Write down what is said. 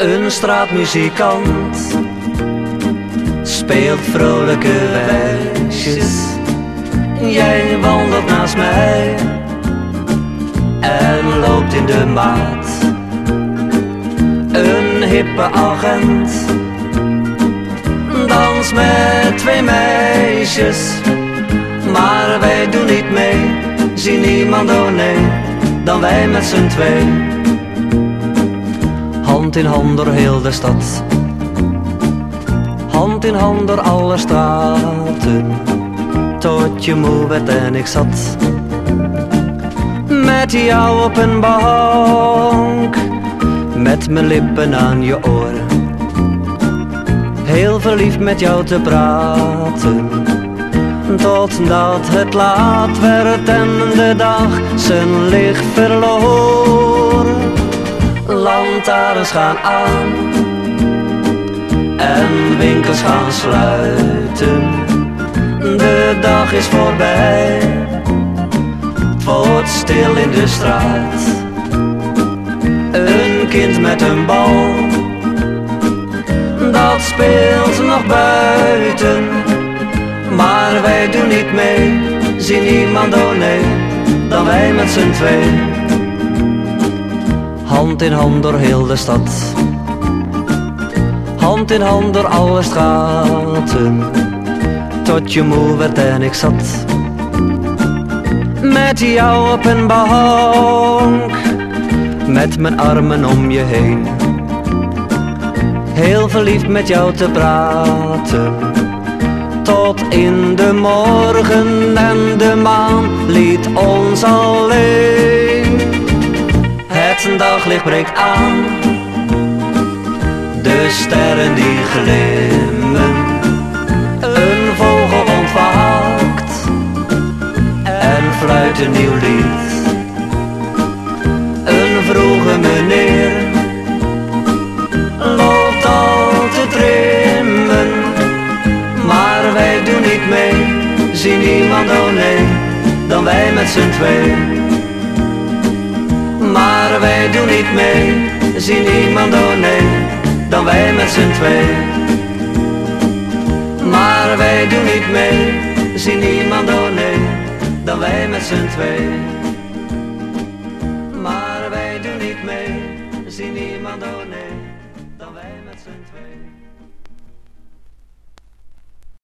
Een straatmuzikant speelt vrolijke wijsjes. Jij wandelt naast mij en loopt in de maat. Een hippe agent dans met twee meisjes, maar wij doen niet mee. Zie niemand, oh nee, dan wij met z'n twee. Hand in hand door heel de stad hand in hand door alle straten, tot je moe werd en ik zat. Met jou op een bank, met mijn lippen aan je oren. Heel verliefd met jou te praten, totdat het laat werd en de dag zijn licht verloor. Lantaarns gaan aan en winkels gaan sluiten. De dag is voorbij, het wordt stil in de straat. Een kind met een bal, dat speelt nog buiten. Maar wij doen niet mee, zien niemand oh nee, dan wij met z'n twee. Hand in hand door heel de stad hand in hand door alle straten, tot je moe werd en ik zat. Met jou op een bank, met mijn armen om je heen. Heel verliefd met jou te praten, tot in de morgen en de maan liet ons alleen. Breekt aan de sterren die glimmen, een vogel ontwaakt en fluit een nieuw lied. Een vroege meneer loopt al te trimmen, maar wij doen niet mee, zien niemand oh nee, dan wij met z'n twee. Maar wij doen niet mee, zien niemand oh nee dan wij met z'n twee. Maar wij doen niet mee, zien niemand oh nee, dan wij met z'n twee. Maar wij doen niet mee, zien niemand oh nee, dan wij met z'n twee.